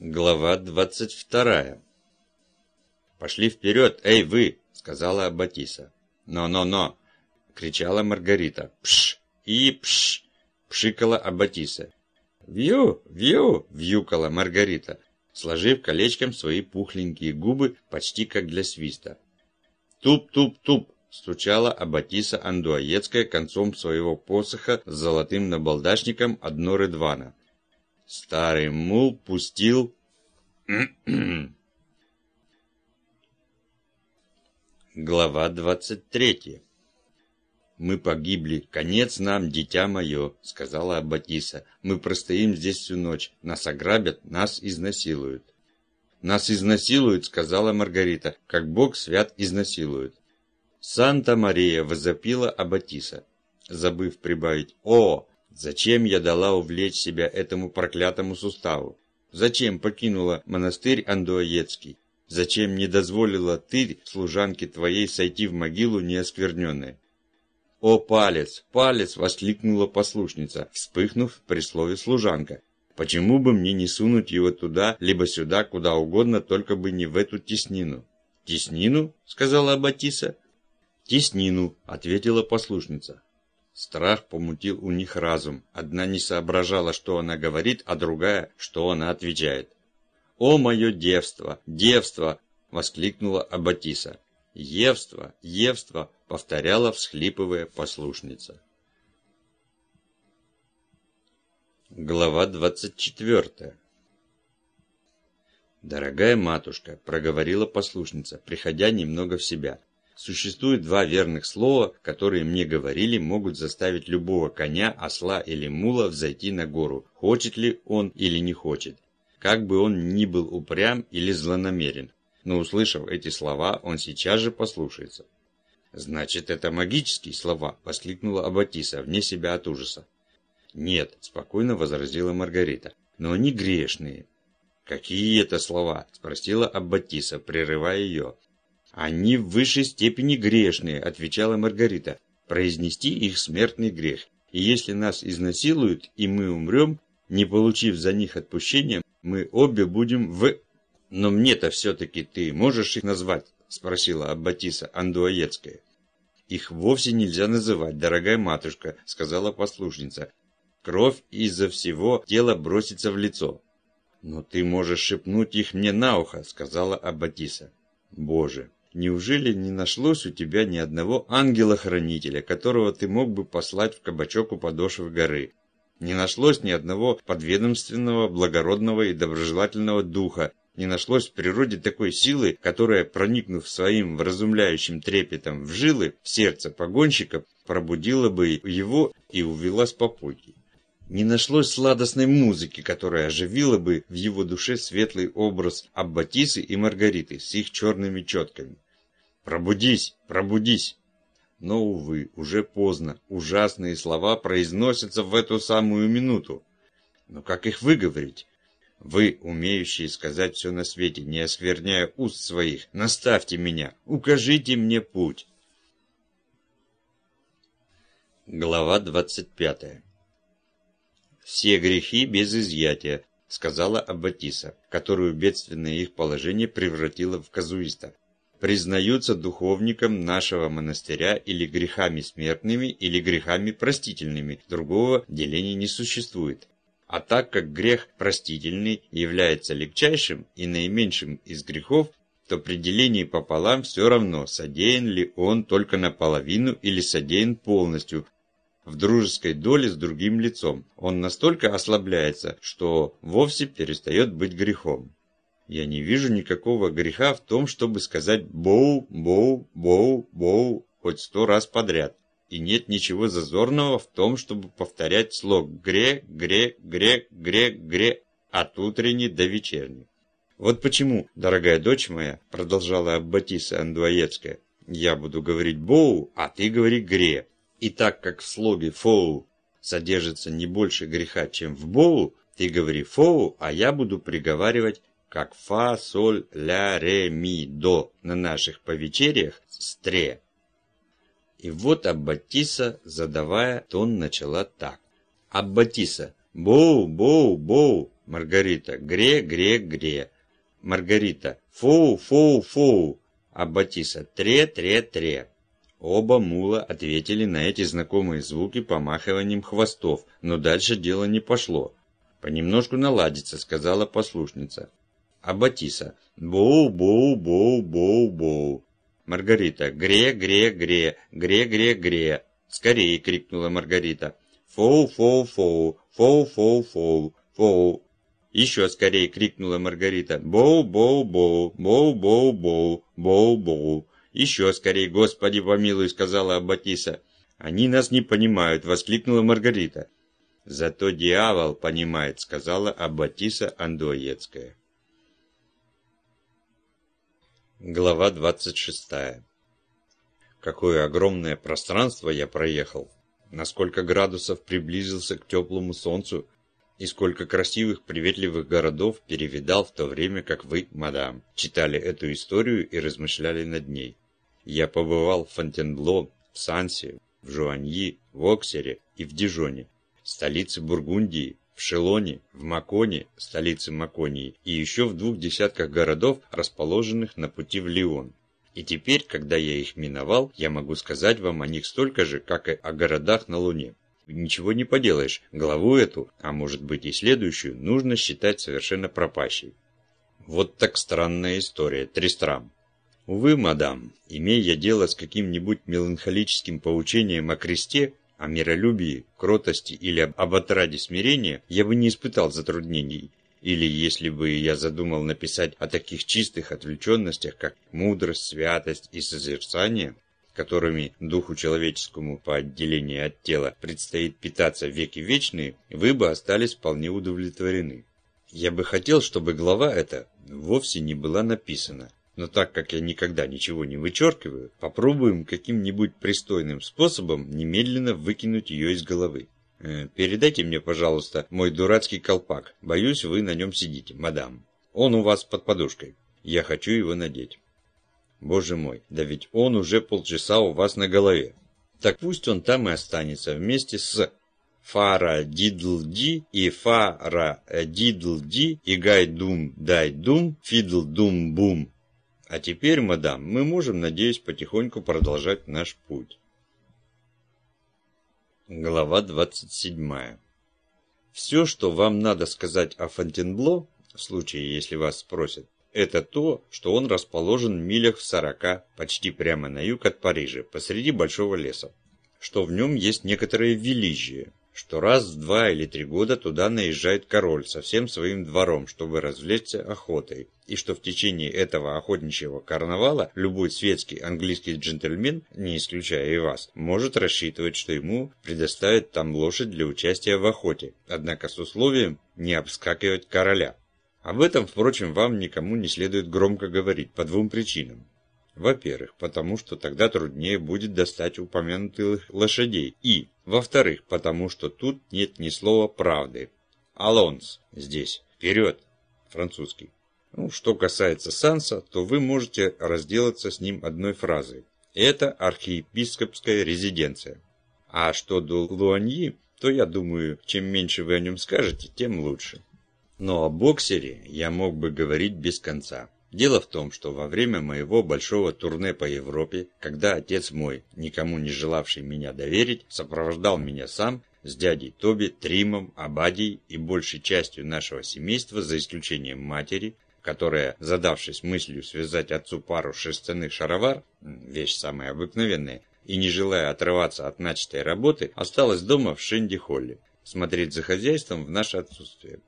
Глава двадцать вторая. «Пошли вперед, эй вы!» — сказала Аббатиса. «Но-но-но!» — кричала Маргарита. «Пш! И пш!» — пшикала Аббатиса. «Вью! Вью!» — вьюкала Маргарита, сложив колечком свои пухленькие губы почти как для свиста. «Туп-туп-туп!» — стучала Аббатиса Андуаецкая концом своего посоха с золотым набалдашником одно Редвана. Старый мул пустил... Глава двадцать третья. «Мы погибли. Конец нам, дитя мое», — сказала Аббатиса. «Мы простоим здесь всю ночь. Нас ограбят, нас изнасилуют». «Нас изнасилуют», — сказала Маргарита, — «как Бог свят изнасилует». «Санта-Мария!» — возопила Аббатиса, забыв прибавить «О!» Зачем я дала увлечь себя этому проклятому суставу? Зачем покинула монастырь Андуаецкий? Зачем не дозволила ты, служанке твоей, сойти в могилу неоскверненной? «О, палец, палец!» — воскликнула послушница, вспыхнув при слове «служанка». «Почему бы мне не сунуть его туда, либо сюда, куда угодно, только бы не в эту теснину?» «Теснину?» — сказала Аббатиса. «Теснину», — ответила послушница. Страх помутил у них разум. Одна не соображала, что она говорит, а другая, что она отвечает. «О, мое девство! Девство!» — воскликнула Аббатиса. «Евство! Евство!» — повторяла, всхлипывая послушница. Глава двадцать четвертая. «Дорогая матушка», — проговорила послушница, приходя немного в себя, — Существует два верных слова, которые мне говорили, могут заставить любого коня, осла или мула взойти на гору, хочет ли он или не хочет, как бы он ни был упрям или злонамерен. Но услышав эти слова, он сейчас же послушается. «Значит, это магические слова!» – воскликнула Аббатиса, вне себя от ужаса. «Нет», – спокойно возразила Маргарита, – «но они грешные». «Какие это слова?» – спросила Аббатиса, прерывая ее. «Они в высшей степени грешные», — отвечала Маргарита. «Произнести их смертный грех. И если нас изнасилуют, и мы умрем, не получив за них отпущения, мы обе будем в...» «Но мне-то все-таки ты можешь их назвать?» — спросила Аббатиса Андуаецкая. «Их вовсе нельзя называть, дорогая матушка», — сказала послушница. «Кровь из-за всего тела бросится в лицо». «Но ты можешь шепнуть их мне на ухо», — сказала Аббатиса. «Боже, Неужели не нашлось у тебя ни одного ангела-хранителя, которого ты мог бы послать в кабачок у подошвы горы? Не нашлось ни одного подведомственного, благородного и доброжелательного духа, не нашлось в природе такой силы, которая, проникнув своим вразумляющим трепетом в жилы, в сердце погонщика, пробудила бы его и увела с попойки. Не нашлось сладостной музыки, которая оживила бы в его душе светлый образ Аббатисы и Маргариты с их черными четками. «Пробудись! Пробудись!» Но, увы, уже поздно. Ужасные слова произносятся в эту самую минуту. Но как их выговорить? Вы, умеющие сказать все на свете, не оскверняя уст своих, наставьте меня, укажите мне путь. Глава двадцать пятая. «Все грехи без изъятия», — сказала Аббатиса, которую бедственное их положение превратило в казуиста признаются духовником нашего монастыря или грехами смертными, или грехами простительными, другого деления не существует. А так как грех простительный является легчайшим и наименьшим из грехов, то при делении пополам все равно, содеян ли он только наполовину или содеян полностью, в дружеской доле с другим лицом. Он настолько ослабляется, что вовсе перестает быть грехом. Я не вижу никакого греха в том, чтобы сказать «боу, боу, боу, боу» хоть сто раз подряд. И нет ничего зазорного в том, чтобы повторять слог «гре, гре, гре, гре, гре» от утренней до вечерней. Вот почему, дорогая дочь моя, продолжала Аббатиса Андуаецкая, я буду говорить «боу», а ты говори «гре». И так как в слоге «фоу» содержится не больше греха, чем в «боу», ты говори «фоу», а я буду приговаривать как фа, соль, ля, ре, ми, до на наших повечериях стре. И вот Аббатиса, задавая тон, начала так. Аббатиса, боу, боу, боу, Маргарита. Гре, гре, гре. Маргарита. Фоу, фоу, фоу. А Батиса. Тре, тре, тре. Оба мула ответили на эти знакомые звуки помахиванием хвостов, но дальше дело не пошло. «Понемножку наладится», — сказала послушница. А Батиса. «Боу, боу, боу, боу, боу». Маргарита. «Гре, гре, гре, гре, гре, гре». «Скорее!» — крикнула Маргарита. «Фоу, фоу, фоу, фоу, фоу, фоу, фоу». Еще скорее крикнула Маргарита. «Боу, боу, боу, боу, боу, боу, боу, боу». «Еще скорее, Господи помилуй», — сказала Аббатиса. «Они нас не понимают», — воскликнула Маргарита. «Зато дьявол понимает», — сказала Аббатиса Андоецкая. Глава двадцать шестая. Какое огромное пространство я проехал, на сколько градусов приблизился к теплому солнцу и сколько красивых, приветливых городов перевидал в то время, как вы, мадам, читали эту историю и размышляли над ней. Я побывал в Фонтенбло, в Сансе, в Жуаньи, в Оксере и в Дижоне, столице Бургундии, в Шелоне, в Маконе, столице Маконии, и еще в двух десятках городов, расположенных на пути в Лион. И теперь, когда я их миновал, я могу сказать вам о них столько же, как и о городах на Луне. Ничего не поделаешь, главу эту, а может быть и следующую, нужно считать совершенно пропащей. Вот так странная история, Тристрам. Увы, мадам, имея дело с каким-нибудь меланхолическим поучением о кресте, о миролюбии, кротости или об отраде смирения, я бы не испытал затруднений. Или если бы я задумал написать о таких чистых отвлеченностях, как мудрость, святость и созерцание, которыми духу человеческому по отделению от тела предстоит питаться веки вечные, вы бы остались вполне удовлетворены. Я бы хотел, чтобы глава эта вовсе не была написана, но так как я никогда ничего не вычеркиваю, попробуем каким-нибудь пристойным способом немедленно выкинуть ее из головы. Э, передайте мне, пожалуйста, мой дурацкий колпак. Боюсь, вы на нем сидите, мадам. Он у вас под подушкой. Я хочу его надеть. Боже мой, да ведь он уже полчаса у вас на голове. Так пусть он там и останется вместе с фара дидл ди и фара дидл ди и гай дум а теперь, мадам, мы можем, надеюсь, потихоньку продолжать наш путь. Глава 27. Все, что вам надо сказать о Фонтенбло, в случае, если вас спросят, это то, что он расположен в милях в сорока, почти прямо на юг от Парижа, посреди большого леса. Что в нем есть некоторое величие, что раз в два или три года туда наезжает король со всем своим двором, чтобы развлечься охотой, и что в течение этого охотничьего карнавала любой светский английский джентльмен, не исключая и вас, может рассчитывать, что ему предоставят там лошадь для участия в охоте, однако с условием не обскакивать короля. Об этом, впрочем, вам никому не следует громко говорить по двум причинам. Во-первых, потому что тогда труднее будет достать упомянутых лошадей. И, во-вторых, потому что тут нет ни слова правды. Алонс здесь. Вперед! Французский. Ну, что касается Санса, то вы можете разделаться с ним одной фразой. Это архиепископская резиденция. А что до Луаньи, то я думаю, чем меньше вы о нем скажете, тем лучше. Но о боксере я мог бы говорить без конца. Дело в том, что во время моего большого турне по Европе, когда отец мой, никому не желавший меня доверить, сопровождал меня сам с дядей Тоби, Тримом, Абадией и большей частью нашего семейства, за исключением матери, которая, задавшись мыслью связать отцу пару шерстяных шаровар, вещь самая обыкновенная, и не желая отрываться от начатой работы, осталась дома в Шенди-Холле, смотреть за хозяйством в наше отсутствие.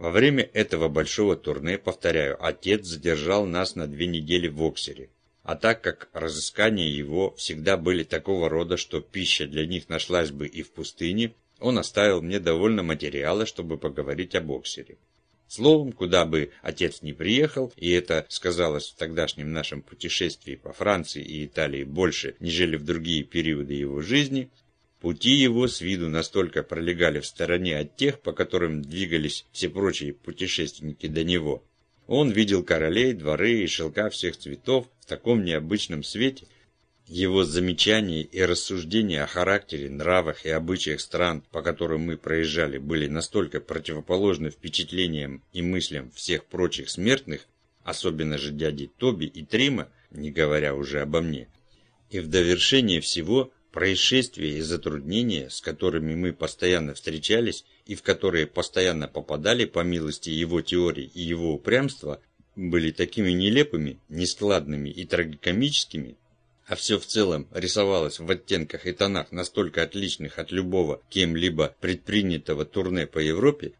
Во время этого большого турне, повторяю, отец задержал нас на две недели в Оксере. А так как разыскания его всегда были такого рода, что пища для них нашлась бы и в пустыне, он оставил мне довольно материала, чтобы поговорить об Оксере. Словом, куда бы отец не приехал, и это сказалось в тогдашнем нашем путешествии по Франции и Италии больше, нежели в другие периоды его жизни, Пути его с виду настолько пролегали в стороне от тех, по которым двигались все прочие путешественники до него. Он видел королей, дворы и шелка всех цветов в таком необычном свете, Его замечания и рассуждения о характере, нравах и обычаях стран, по которым мы проезжали, были настолько противоположны впечатлениям и мыслям всех прочих смертных, особенно же дяди Тоби и Трима, не говоря уже обо мне. И в довершение всего происшествия и затруднения, с которыми мы постоянно встречались и в которые постоянно попадали по милости его теорий и его упрямства, были такими нелепыми, нескладными и трагикомическими, а все в целом рисовалось в оттенках и тонах настолько отличных от любого кем-либо предпринятого турне по Европе,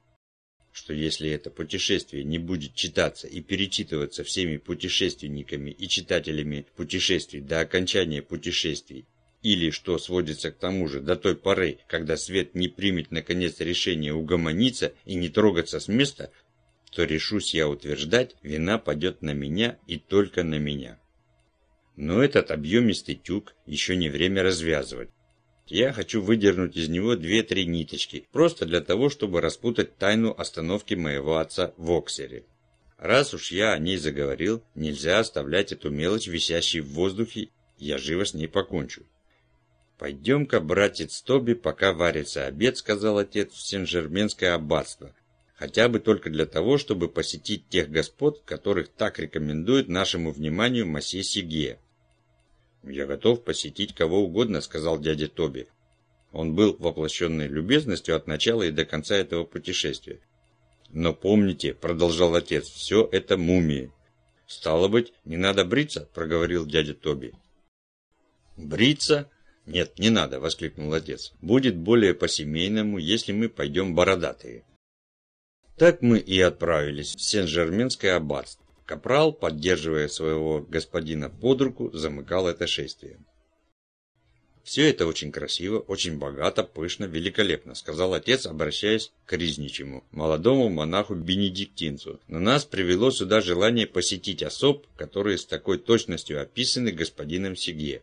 что если это путешествие не будет читаться и перечитываться всеми путешественниками и читателями путешествий до окончания путешествий, или, что сводится к тому же, до той поры, когда свет не примет наконец решение угомониться и не трогаться с места, то решусь я утверждать, вина падет на меня и только на меня. Но этот объемистый тюк еще не время развязывать. Я хочу выдернуть из него две-три ниточки, просто для того, чтобы распутать тайну остановки моего отца в Оксере. Раз уж я о ней заговорил, нельзя оставлять эту мелочь висящей в воздухе, я живо с ней покончу. «Пойдем-ка, братец Тоби, пока варится обед», — сказал отец в Сен-Жерменское аббатство. «Хотя бы только для того, чтобы посетить тех господ, которых так рекомендует нашему вниманию масье Сигье. «Я готов посетить кого угодно», — сказал дядя Тоби. Он был воплощенной любезностью от начала и до конца этого путешествия. «Но помните», — продолжал отец, — «все это мумии». «Стало быть, не надо бриться», — проговорил дядя Тоби. «Бриться? Нет, не надо», — воскликнул отец. «Будет более по-семейному, если мы пойдем бородатые». Так мы и отправились в Сен-Жерменское аббатство. Капрал, поддерживая своего господина под руку, замыкал это шествие. «Все это очень красиво, очень богато, пышно, великолепно», сказал отец, обращаясь к Ризничему, молодому монаху-бенедиктинцу. «Но нас привело сюда желание посетить особ, которые с такой точностью описаны господином Сигье».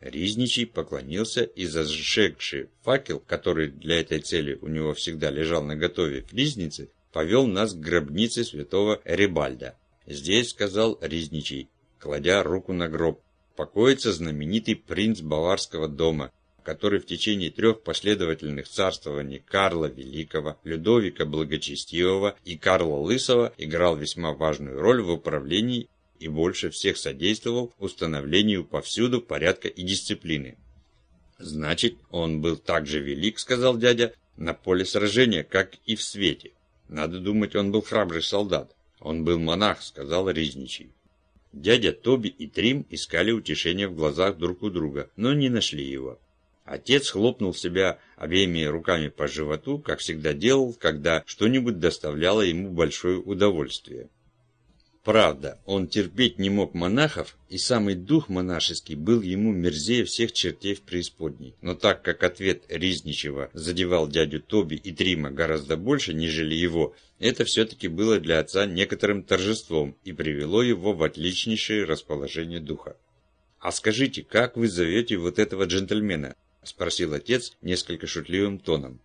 Ризничий поклонился и зажегший факел, который для этой цели у него всегда лежал наготове в ризнице, повел нас к гробнице святого Рибальда. Здесь, сказал Ризничий, кладя руку на гроб, покоится знаменитый принц Баварского дома, который в течение трех последовательных царствований Карла Великого, Людовика Благочестивого и Карла Лысого играл весьма важную роль в управлении и больше всех содействовал установлению повсюду порядка и дисциплины. «Значит, он был так же велик, — сказал дядя, — на поле сражения, как и в свете. Надо думать, он был храбрый солдат. Он был монах, сказал Ризничий. Дядя Тоби и Трим искали утешения в глазах друг у друга, но не нашли его. Отец хлопнул себя обеими руками по животу, как всегда делал, когда что-нибудь доставляло ему большое удовольствие. Правда, он терпеть не мог монахов, и самый дух монашеский был ему мерзее всех чертей в преисподней. Но так как ответ Ризничева задевал дядю Тоби и Трима гораздо больше, нежели его, это все-таки было для отца некоторым торжеством и привело его в отличнейшее расположение духа. «А скажите, как вы зовете вот этого джентльмена?» – спросил отец несколько шутливым тоном.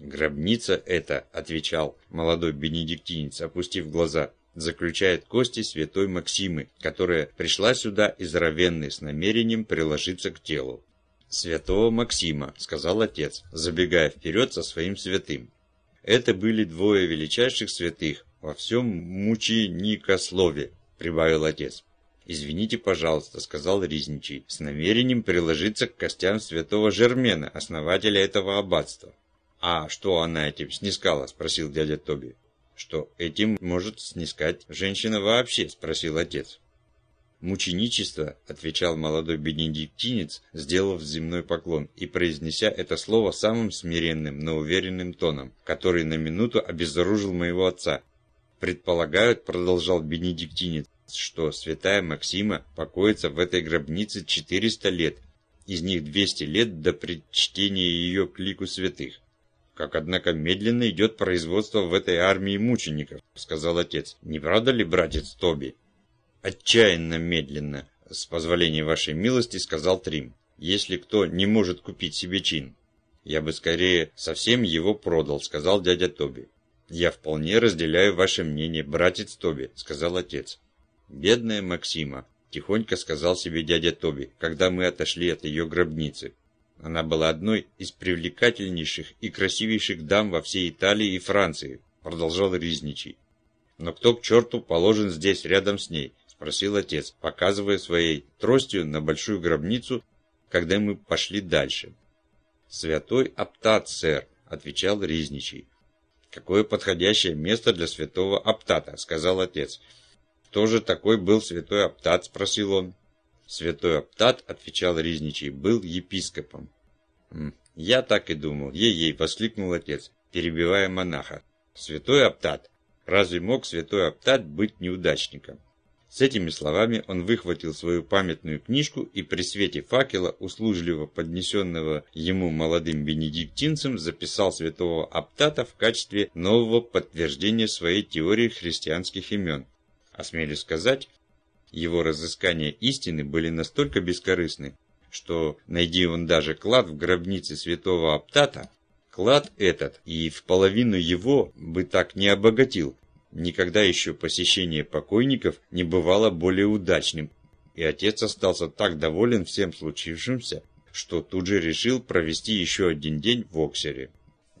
«Гробница это», – отвечал молодой бенедиктинец, опустив глаза – заключает кости святой Максимы, которая пришла сюда из Равенны с намерением приложиться к телу. «Святого Максима», — сказал отец, забегая вперед со своим святым. Это были двое величайших святых во всем мученикослове, прибавил отец. «Извините, пожалуйста», — сказал Ризничий, с намерением приложиться к костям святого Жермена, основателя этого аббатства. «А что она этим снискала?» — спросил дядя Тоби что этим может снискать женщина вообще?» – спросил отец. «Мученичество», – отвечал молодой бенедиктинец, сделав земной поклон и произнеся это слово самым смиренным, но уверенным тоном, который на минуту обезоружил моего отца. «Предполагают», – продолжал бенедиктинец, что святая Максима покоится в этой гробнице 400 лет, из них 200 лет до предчтения ее к лику святых. Как, однако, медленно идет производство в этой армии мучеников, сказал отец. Не правда ли, братец Тоби? Отчаянно медленно, с позволения вашей милости, сказал Трим. Если кто не может купить себе чин. Я бы скорее совсем его продал, сказал дядя Тоби. Я вполне разделяю ваше мнение, братец Тоби, сказал отец. Бедная Максима. Тихонько сказал себе дядя Тоби, когда мы отошли от ее гробницы. Она была одной из привлекательнейших и красивейших дам во всей Италии и Франции, продолжал Ризничий. Но кто к черту положен здесь рядом с ней? Спросил отец, показывая своей тростью на большую гробницу, когда мы пошли дальше. «Святой Аптат, сэр», — отвечал Ризничий. «Какое подходящее место для святого Аптата», — сказал отец. «Кто же такой был святой Аптат?» – спросил он. Святой Аптат, отвечал Ризничий, был епископом. «Я так и думал. Ей-ей!» – воскликнул отец, перебивая монаха. «Святой Аптат! Разве мог святой Аптат быть неудачником?» С этими словами он выхватил свою памятную книжку и при свете факела, услужливо поднесенного ему молодым бенедиктинцем, записал святого Аптата в качестве нового подтверждения своей теории христианских имен. Осмелюсь сказать, его разыскания истины были настолько бескорыстны, что, найди он даже клад в гробнице святого Аптата, клад этот и в половину его бы так не обогатил. Никогда еще посещение покойников не бывало более удачным, и отец остался так доволен всем случившимся, что тут же решил провести еще один день в Оксере.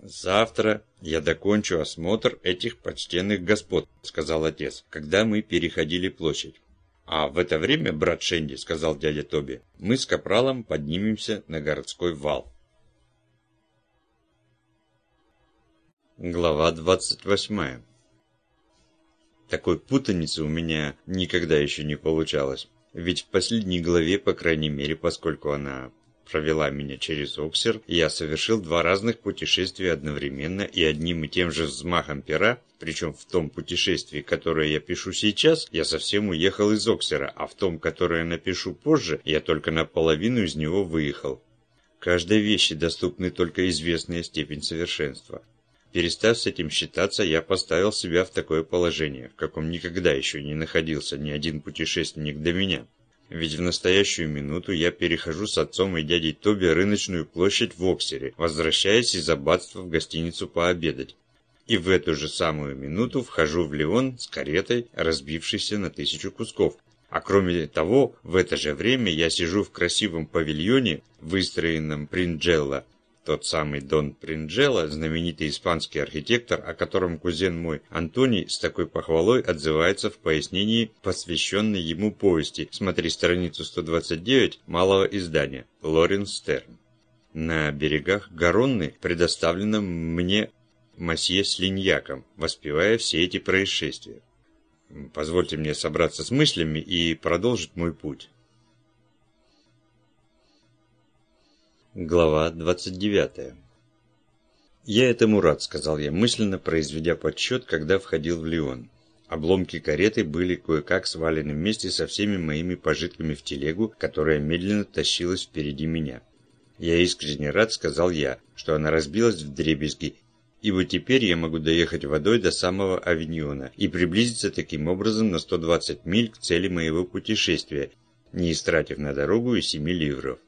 «Завтра я докончу осмотр этих почтенных господ», — сказал отец, когда мы переходили площадь. «А в это время, брат Шенди, — сказал дядя Тоби, — мы с Капралом поднимемся на городской вал». Глава двадцать восьмая Такой путаницы у меня никогда еще не получалось. Ведь в последней главе, по крайней мере, поскольку она провела меня через Оксер, я совершил два разных путешествия одновременно и одним и тем же взмахом пера, причем в том путешествии, которое я пишу сейчас, я совсем уехал из Оксера, а в том, которое напишу позже, я только наполовину из него выехал. Каждой вещи доступны только известная степень совершенства. Перестав с этим считаться, я поставил себя в такое положение, в каком никогда еще не находился ни один путешественник до меня. Ведь в настоящую минуту я перехожу с отцом и дядей Тоби рыночную площадь в Оксере, возвращаясь из аббатства в гостиницу пообедать. И в эту же самую минуту вхожу в Леон с каретой, разбившейся на тысячу кусков. А кроме того, в это же время я сижу в красивом павильоне, выстроенном Принджелло, тот самый Дон Принджело, знаменитый испанский архитектор, о котором кузен мой Антоний с такой похвалой отзывается в пояснении, посвященной ему повести, смотри страницу 129 малого издания, Лорен Стерн. На берегах Гаронны предоставлено мне масье с линьяком, воспевая все эти происшествия. Позвольте мне собраться с мыслями и продолжить мой путь. Глава 29 «Я этому рад», — сказал я, мысленно произведя подсчет, когда входил в Лион. Обломки кареты были кое-как свалены вместе со всеми моими пожитками в телегу, которая медленно тащилась впереди меня. «Я искренне рад», — сказал я, — что она разбилась в дребезги, ибо теперь я могу доехать водой до самого Авиньона и приблизиться таким образом на 120 миль к цели моего путешествия, не истратив на дорогу и 7 ливров.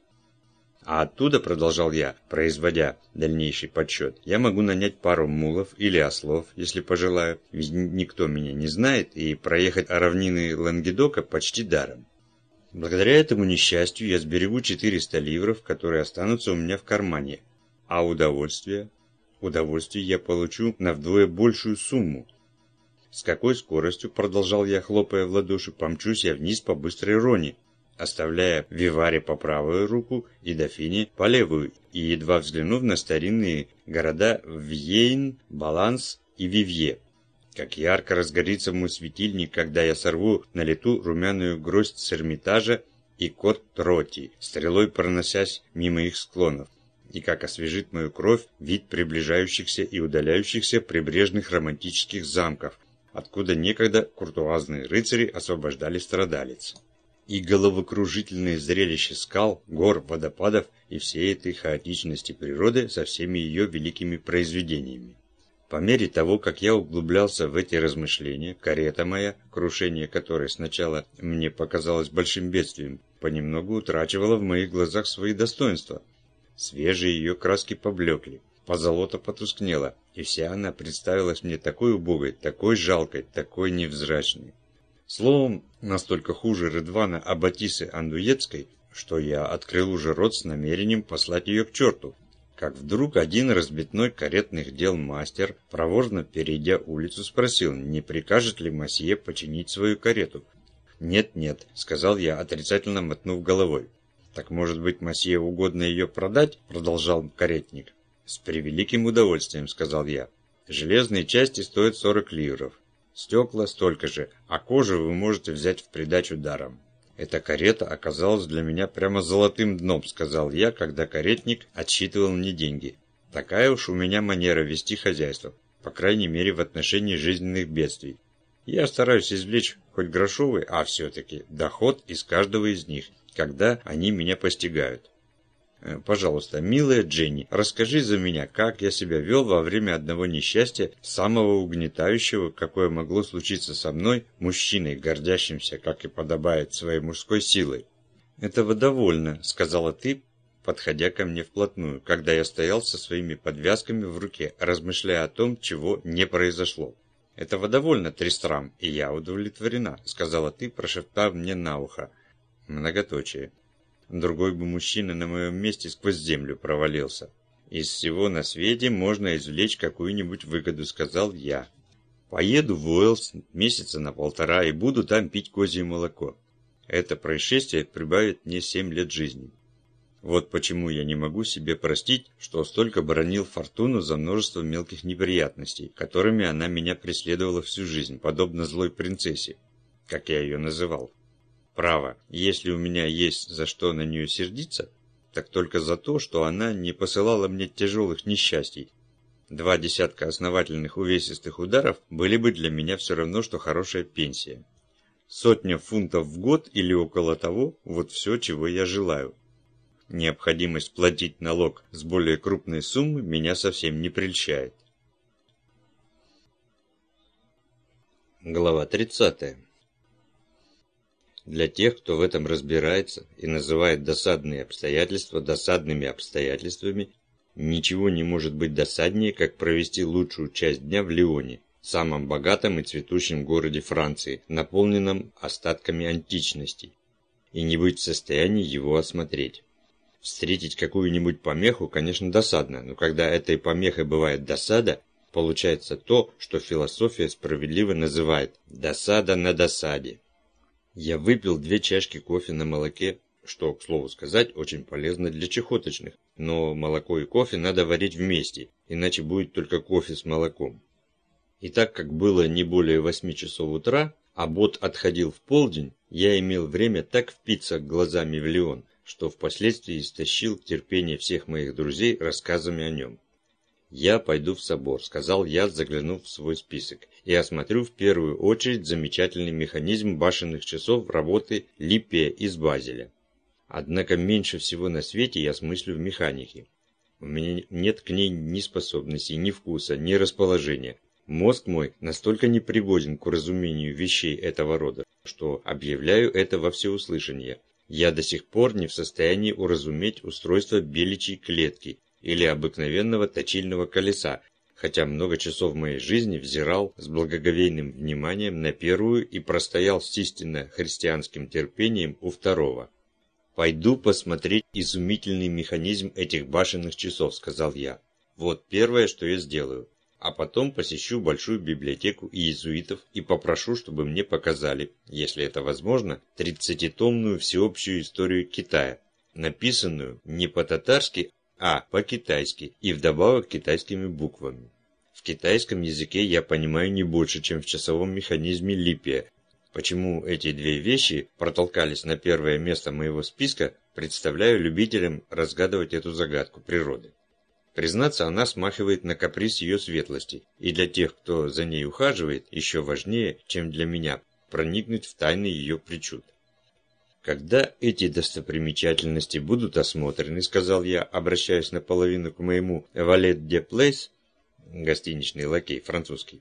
А оттуда, продолжал я, производя дальнейший подсчет, я могу нанять пару мулов или ослов, если пожелаю, ведь никто меня не знает, и проехать равнины Лангедока почти даром. Благодаря этому несчастью я сберегу 400 ливров, которые останутся у меня в кармане. А удовольствие? Удовольствие я получу на вдвое большую сумму. С какой скоростью, продолжал я, хлопая в ладоши, помчусь я вниз по быстрой роне, оставляя Виваре по правую руку и Дофине по левую, и едва взглянув на старинные города Вьейн, Баланс и Вивье. Как ярко разгорится мой светильник, когда я сорву на лету румяную гроздь с Эрмитажа и кот Троти, стрелой проносясь мимо их склонов и как освежит мою кровь вид приближающихся и удаляющихся прибрежных романтических замков, откуда некогда куртуазные рыцари освобождали страдалец и головокружительное зрелище скал, гор, водопадов и всей этой хаотичности природы со всеми ее великими произведениями. По мере того, как я углублялся в эти размышления, карета моя, крушение которой сначала мне показалось большим бедствием, понемногу утрачивала в моих глазах свои достоинства. Свежие ее краски поблекли, позолота потускнела, и вся она представилась мне такой убогой, такой жалкой, такой невзрачной. Словом, настолько хуже Рыдвана Аббатисы Андуецкой, что я открыл уже рот с намерением послать ее к черту, как вдруг один разбитной каретных дел мастер, проворно перейдя улицу, спросил, не прикажет ли Масье починить свою карету. «Нет-нет», — сказал я, отрицательно мотнув головой. «Так, может быть, Масье угодно ее продать?» — продолжал каретник. «С превеликим удовольствием», — сказал я. «Железные части стоят 40 ливров. Стекла столько же, а кожу вы можете взять в придачу даром». «Эта карета оказалась для меня прямо золотым дном», — сказал я, когда каретник отсчитывал мне деньги. «Такая уж у меня манера вести хозяйство, по крайней мере в отношении жизненных бедствий. Я стараюсь извлечь хоть грошовый, а все-таки доход из каждого из них, когда они меня постигают. Э, пожалуйста, милая Дженни, расскажи за меня, как я себя вел во время одного несчастья, самого угнетающего, какое могло случиться со мной, мужчиной, гордящимся, как и подобает, своей мужской силой. «Этого довольно», — сказала ты, подходя ко мне вплотную, когда я стоял со своими подвязками в руке, размышляя о том, чего не произошло. «Этого довольно, Тристрам, и я удовлетворена», — сказала ты, прошептав мне на ухо. Многоточие. Другой бы мужчина на моем месте сквозь землю провалился. Из всего на свете можно извлечь какую-нибудь выгоду, сказал я. Поеду в Уэллс месяца на полтора и буду там пить козье молоко. Это происшествие прибавит мне семь лет жизни. Вот почему я не могу себе простить, что столько боронил Фортуну за множество мелких неприятностей, которыми она меня преследовала всю жизнь, подобно злой принцессе, как я ее называл. Право, если у меня есть за что на нее сердиться, так только за то, что она не посылала мне тяжелых несчастий. Два десятка основательных увесистых ударов были бы для меня все равно, что хорошая пенсия. Сотня фунтов в год или около того – вот все, чего я желаю. Необходимость платить налог с более крупной суммы меня совсем не прельщает. Глава 30. Для тех, кто в этом разбирается и называет досадные обстоятельства досадными обстоятельствами, ничего не может быть досаднее, как провести лучшую часть дня в Лионе, самом богатом и цветущем городе Франции, наполненном остатками античности, и не быть в состоянии его осмотреть. Встретить какую-нибудь помеху, конечно, досадно, но когда этой помехой бывает досада, получается то, что философия справедливо называет «досада на досаде». Я выпил две чашки кофе на молоке, что, к слову сказать, очень полезно для чехоточных. Но молоко и кофе надо варить вместе, иначе будет только кофе с молоком. И так как было не более восьми часов утра, а бот отходил в полдень, я имел время так впиться глазами в Леон, что впоследствии истощил терпение всех моих друзей рассказами о нем. «Я пойду в собор», — сказал я, заглянув в свой список, «и осмотрю в первую очередь замечательный механизм башенных часов работы Липпия из Базеля. Однако меньше всего на свете я смыслю в механике. У меня нет к ней ни способностей, ни вкуса, ни расположения. Мозг мой настолько непригоден к разумению вещей этого рода, что объявляю это во всеуслышание. Я до сих пор не в состоянии уразуметь устройство беличьей клетки, или обыкновенного точильного колеса, хотя много часов моей жизни взирал с благоговейным вниманием на первую и простоял с истинно христианским терпением у второго. «Пойду посмотреть изумительный механизм этих башенных часов», — сказал я. «Вот первое, что я сделаю. А потом посещу большую библиотеку иезуитов и попрошу, чтобы мне показали, если это возможно, тридцатитомную всеобщую историю Китая, написанную не по-татарски, а по-китайски и вдобавок китайскими буквами. В китайском языке я понимаю не больше, чем в часовом механизме Липия. Почему эти две вещи протолкались на первое место моего списка, представляю любителям разгадывать эту загадку природы. Признаться, она смахивает на каприз ее светлости, и для тех, кто за ней ухаживает, еще важнее, чем для меня, проникнуть в тайны ее причуд. «Когда эти достопримечательности будут осмотрены, — сказал я, обращаясь наполовину к моему «Валет де Плейс», гостиничный лакей французский,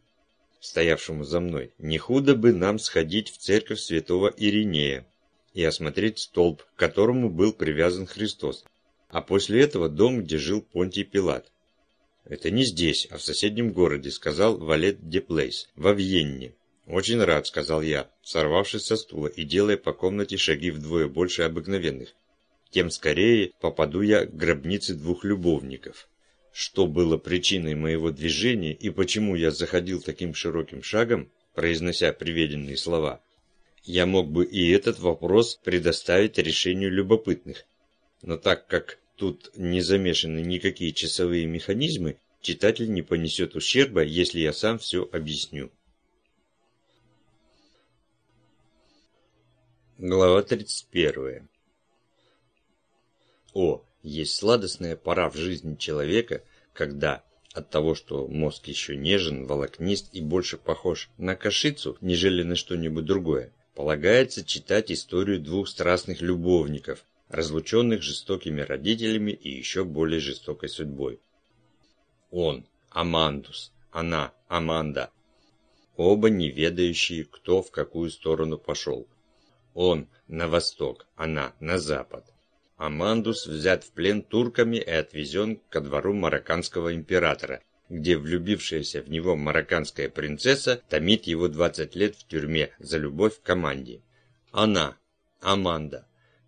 стоявшему за мной, не худо бы нам сходить в церковь святого Иринея и осмотреть столб, к которому был привязан Христос, а после этого дом, где жил Понтий Пилат. «Это не здесь, а в соседнем городе», — сказал Валет де Плейс, во Вьенне. «Очень рад», — сказал я, сорвавшись со стула и делая по комнате шаги вдвое больше обыкновенных. Тем скорее попаду я к гробнице двух любовников. Что было причиной моего движения и почему я заходил таким широким шагом, произнося приведенные слова, я мог бы и этот вопрос предоставить решению любопытных. Но так как тут не замешаны никакие часовые механизмы, читатель не понесет ущерба, если я сам все объясню. Глава 31. О, есть сладостная пора в жизни человека, когда от того, что мозг еще нежен, волокнист и больше похож на кашицу, нежели на что-нибудь другое, полагается читать историю двух страстных любовников, разлученных жестокими родителями и еще более жестокой судьбой. Он, Амандус, она, Аманда, оба не ведающие, кто в какую сторону пошел. Он на восток, она на запад. Амандус взят в плен турками и отвезен ко двору марокканского императора, где влюбившаяся в него марокканская принцесса томит его 20 лет в тюрьме за любовь к команде. Она, Аманда,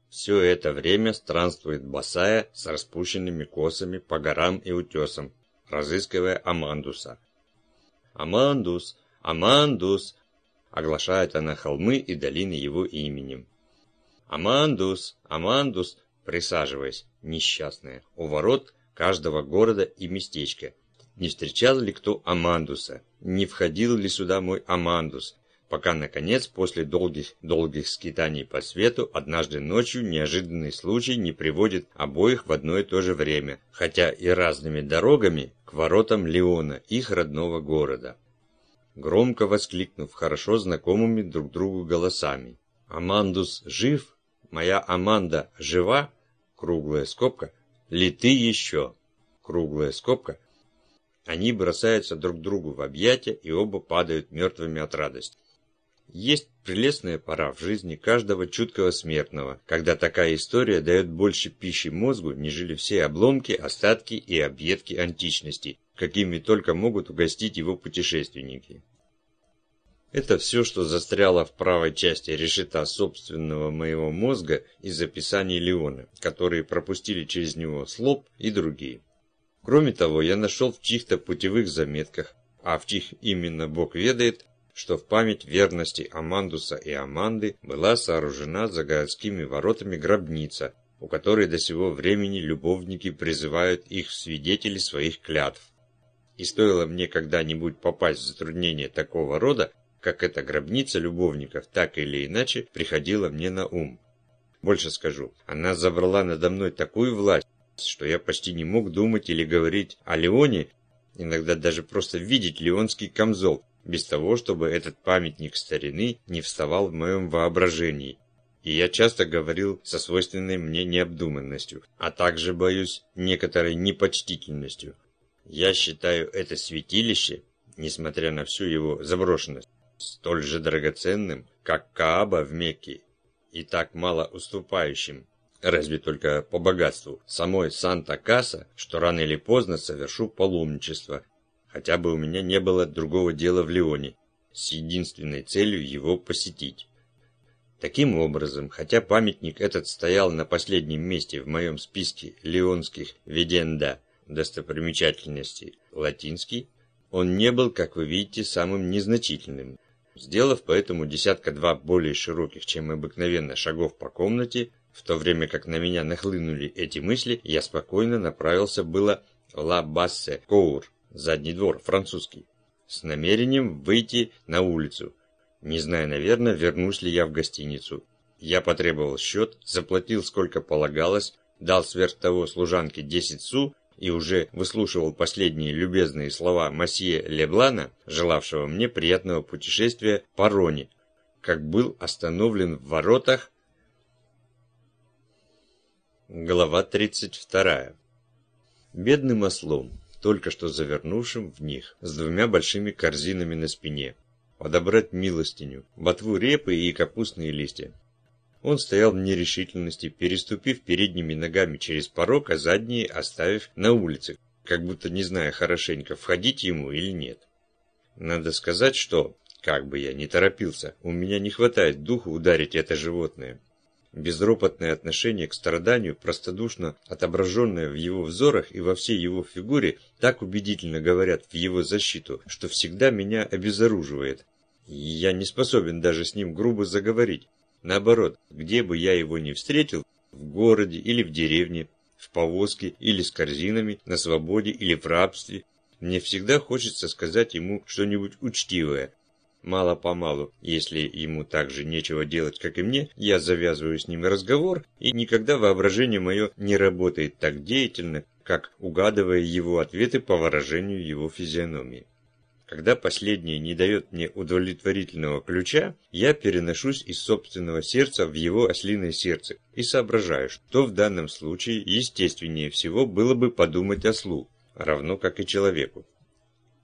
все это время странствует босая с распущенными косами по горам и утесам, разыскивая Амандуса. «Амандус! Амандус! Оглашает она холмы и долины его именем. «Амандус! Амандус!» Присаживаясь, несчастная, у ворот каждого города и местечка. Не встречал ли кто Амандуса? Не входил ли сюда мой Амандус? Пока, наконец, после долгих-долгих скитаний по свету, однажды ночью неожиданный случай не приводит обоих в одно и то же время, хотя и разными дорогами, к воротам Леона, их родного города громко воскликнув хорошо знакомыми друг другу голосами. «Амандус жив? Моя Аманда жива?» Круглая скобка. «Ли ты еще?» Круглая скобка. Они бросаются друг другу в объятия и оба падают мертвыми от радости. Есть прелестная пора в жизни каждого чуткого смертного, когда такая история дает больше пищи мозгу, нежели все обломки, остатки и объедки античности, какими только могут угостить его путешественники. Это все, что застряло в правой части решета собственного моего мозга из описаний Леона, которые пропустили через него слоп и другие. Кроме того, я нашел в чьих-то путевых заметках, а в чьих именно Бог ведает, что в память верности Амандуса и Аманды была сооружена за городскими воротами гробница, у которой до сего времени любовники призывают их в свидетели своих клятв. И стоило мне когда-нибудь попасть в затруднение такого рода, как эта гробница любовников так или иначе приходила мне на ум. Больше скажу, она забрала надо мной такую власть, что я почти не мог думать или говорить о Леоне, иногда даже просто видеть леонский камзол, без того, чтобы этот памятник старины не вставал в моем воображении. И я часто говорил со свойственной мне необдуманностью, а также, боюсь, некоторой непочтительностью. Я считаю это святилище, несмотря на всю его заброшенность, столь же драгоценным, как Кааба в Мекке, и так мало уступающим, разве только по богатству, самой Санта-Каса, что рано или поздно совершу паломничество, хотя бы у меня не было другого дела в Лионе, с единственной целью его посетить. Таким образом, хотя памятник этот стоял на последнем месте в моем списке леонских виденда достопримечательностей латинский, он не был, как вы видите, самым незначительным. Сделав поэтому десятка-два более широких, чем обыкновенно, шагов по комнате, в то время как на меня нахлынули эти мысли, я спокойно направился было в Ла Бассе Коур, задний двор, французский, с намерением выйти на улицу. Не зная, наверное, вернусь ли я в гостиницу. Я потребовал счет, заплатил сколько полагалось, дал сверх того служанке 10 су и уже выслушивал последние любезные слова масье Леблана, желавшего мне приятного путешествия по Роне, как был остановлен в воротах. Глава 32. Бедным ослом, только что завернувшим в них, с двумя большими корзинами на спине, подобрать милостиню, ботву репы и капустные листья. Он стоял в нерешительности, переступив передними ногами через порог, а задние оставив на улице, как будто не зная хорошенько, входить ему или нет. Надо сказать, что, Как бы я ни торопился, у меня не хватает духу ударить это животное. Безропотное отношение к страданию, простодушно отображенное в его взорах и во всей его фигуре, так убедительно говорят в его защиту, что всегда меня обезоруживает. я не способен даже с ним грубо заговорить. Наоборот, где бы я его ни встретил, в городе или в деревне, в повозке или с корзинами, на свободе или в рабстве, мне всегда хочется сказать ему что-нибудь учтивое, Мало-помалу, если ему так же нечего делать, как и мне, я завязываю с ним разговор, и никогда воображение мое не работает так деятельно, как угадывая его ответы по выражению его физиономии. Когда последнее не дает мне удовлетворительного ключа, я переношусь из собственного сердца в его ослиное сердце и соображаю, что в данном случае естественнее всего было бы подумать ослу, равно как и человеку.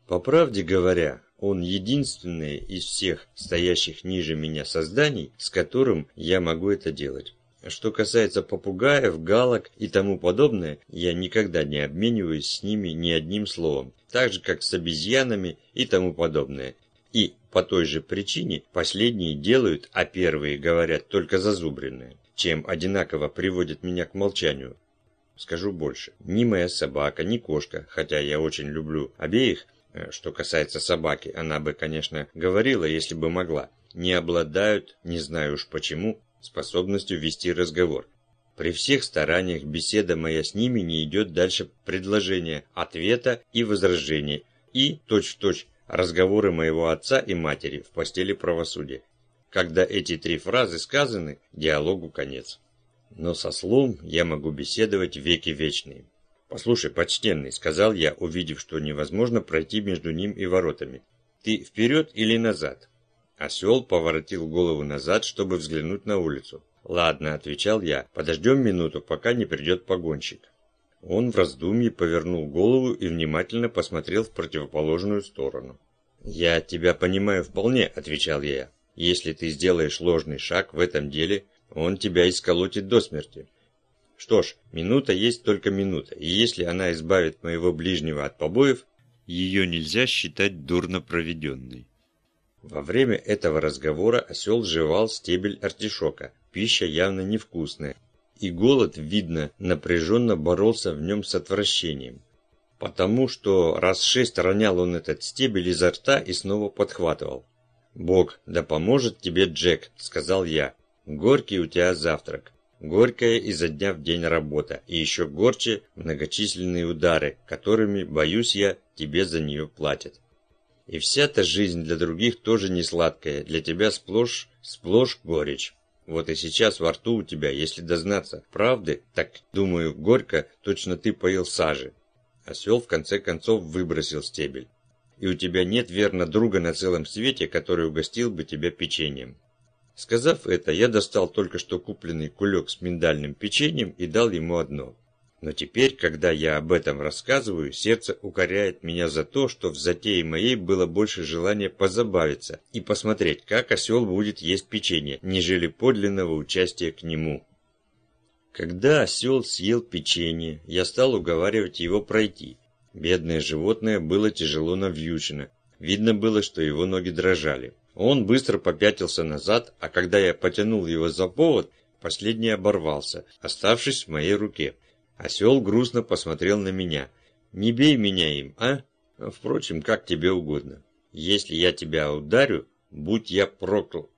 По правде говоря, он единственный из всех стоящих ниже меня созданий, с которым я могу это делать. Что касается попугаев, галок и тому подобное, я никогда не обмениваюсь с ними ни одним словом, так же как с обезьянами и тому подобное. И по той же причине последние делают, а первые говорят только зазубренные, чем одинаково приводят меня к молчанию. Скажу больше, ни моя собака, ни кошка, хотя я очень люблю обеих, Э, что касается собаки, она бы, конечно, говорила, если бы могла, не обладают, не знаю уж почему, способностью вести разговор. При всех стараниях беседа моя с ними не идет дальше предложения, ответа и возражения, и, точь-в-точь, -точь, разговоры моего отца и матери в постели правосудия. Когда эти три фразы сказаны, диалогу конец. Но со слом я могу беседовать веки вечные. «Послушай, почтенный», — сказал я, увидев, что невозможно пройти между ним и воротами. «Ты вперед или назад?» Осел поворотил голову назад, чтобы взглянуть на улицу. «Ладно», — отвечал я, — «подождем минуту, пока не придет погонщик». Он в раздумье повернул голову и внимательно посмотрел в противоположную сторону. «Я тебя понимаю вполне», — отвечал я. «Если ты сделаешь ложный шаг в этом деле, он тебя исколотит до смерти. Что ж, минута есть только минута, и если она избавит моего ближнего от побоев, ее нельзя считать дурно проведенной. Во время этого разговора осел жевал стебель артишока, пища явно невкусная, и голод, видно, напряженно боролся в нем с отвращением. Потому что раз шесть ронял он этот стебель изо рта и снова подхватывал. «Бог, да поможет тебе Джек», — сказал я. «Горький у тебя завтрак. Горькая изо дня в день работа, и еще горче многочисленные удары, которыми, боюсь я, тебе за нее платят. И вся-то жизнь для других тоже не сладкая, для тебя сплошь, сплошь горечь. Вот и сейчас во рту у тебя, если дознаться правды, так, думаю, горько, точно ты поел сажи. Осел в конце концов выбросил стебель. И у тебя нет, верно, друга на целом свете, который угостил бы тебя печеньем. Сказав это, я достал только что купленный кулек с миндальным печеньем и дал ему одно. Но теперь, когда я об этом рассказываю, сердце укоряет меня за то, что в затее моей было больше желания позабавиться и посмотреть, как осел будет есть печенье, нежели подлинного участия к нему. Когда осел съел печенье, я стал уговаривать его пройти. Бедное животное было тяжело навьючено. Видно было, что его ноги дрожали. Он быстро попятился назад, а когда я потянул его за повод, последний оборвался, оставшись в моей руке. Осел грустно посмотрел на меня. «Не бей меня им, а? Впрочем, как тебе угодно. Если я тебя ударю, будь я проклял».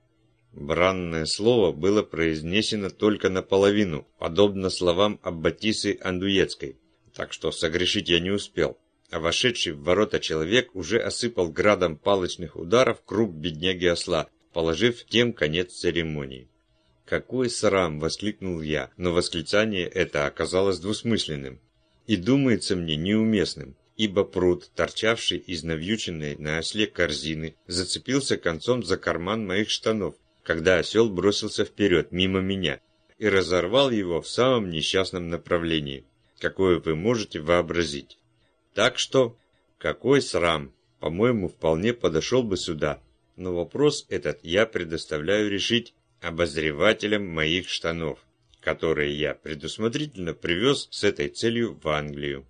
Бранное слово было произнесено только наполовину, подобно словам Аббатисы Андуецкой, так что согрешить я не успел а вошедший в ворота человек уже осыпал градом палочных ударов круг бедняги осла, положив тем конец церемонии. «Какой срам!» – воскликнул я, но восклицание это оказалось двусмысленным и, думается мне, неуместным, ибо пруд, торчавший из навьюченной на осле корзины, зацепился концом за карман моих штанов, когда осел бросился вперед, мимо меня, и разорвал его в самом несчастном направлении, какое вы можете вообразить. Так что, какой срам, по-моему, вполне подошел бы сюда. Но вопрос этот я предоставляю решить обозревателям моих штанов, которые я предусмотрительно привез с этой целью в Англию.